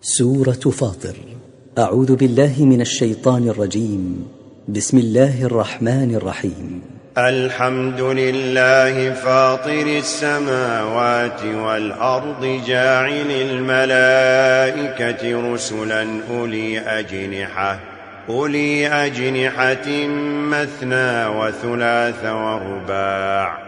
سورة فاطر. أعوذ بالله من الشيطان الرجيم. بسم الله الرحمن الرحيم. الحمد لله فاطر السماوات والأرض جاعل الملائكة رسلا أولي أجنحة أولي أجنحة مثنى وثلاث ورباع.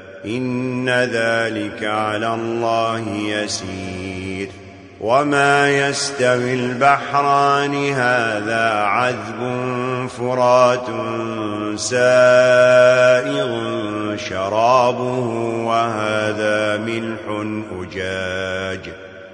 إن ذلك على الله يسير وما يستوي البحران هذا عذب فرات سائغ شرابه وهذا ملح أجاج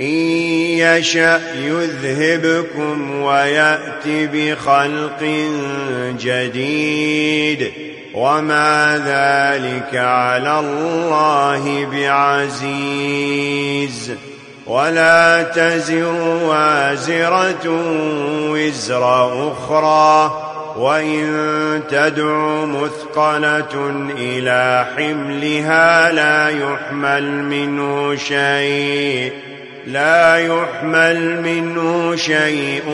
إن يشأ يذهبكم ويأتي بخلق جديد وما ذلك على الله بعزيز ولا تزر وازرة وزر أخرى وإن تدع مثقلة إلى حملها لا يحمل منه شيء لا يحمل منه شيء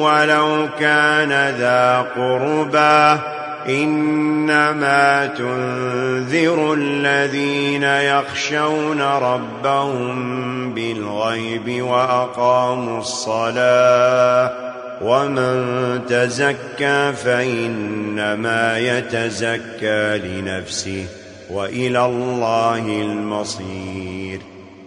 ولو كان ذا قربا إنما تنذر الذين يخشون ربهم بالغيب وأقاموا الصلاة. ومن تزكى فإنما يتزكى لنفسه وإلى الله المصير.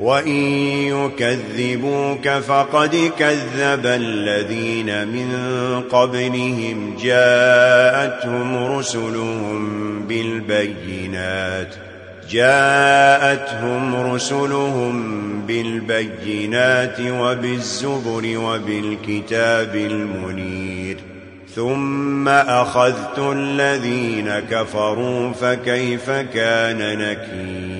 وَإِن يُكَذِّبُوكَ فَقَدْ كَذَّبَ الَّذِينَ مِن قَبْلِهِمْ جَاءَتْهُمْ رُسُلُهُم بِالْبَيِّنَاتِ جَاءَتْهُمْ رُسُلُهُم بِالْبَيِّنَاتِ وَبِالزُّبُرِ وَبِالْكِتَابِ الْمُنِيرِ ثُمَّ أَخَذْتُ الَّذِينَ كَفَرُوا فَكَيْفَ كَانَ نَكِيرِ